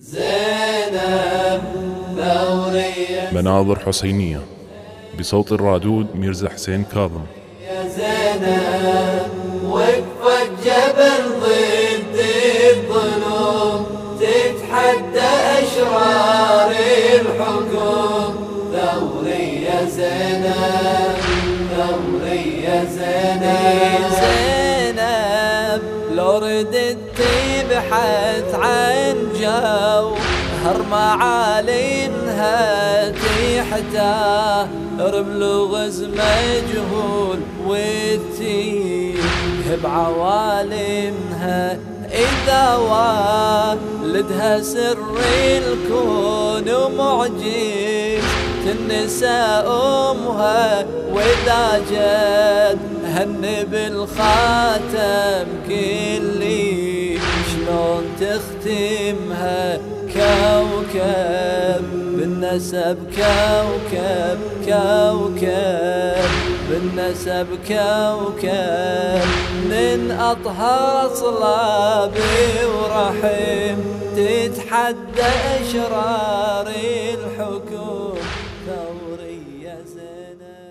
زينب ثورية مناظر حسينية. بصوت الرادود ميرزا حسين كاظم. يا زينب وقفت جبل ضد الظلوم تتحدى أشرار الحكم ثوري يا زينب ثوري يا زينب زينب لو ردت تبحث عن جو هر معالمها تحتاه رمل غز مجهول والتيه بعوالمها. إذا والدها سر الكون ومعجز تنسى أمها وإذا جد هن بالخاتم كلي. تختمها كوكب بالنسب كوكب كوكب بالنسب كوكب. من أطهى صلابي ورحم تتحدى أشرار الحكم ثورية زينب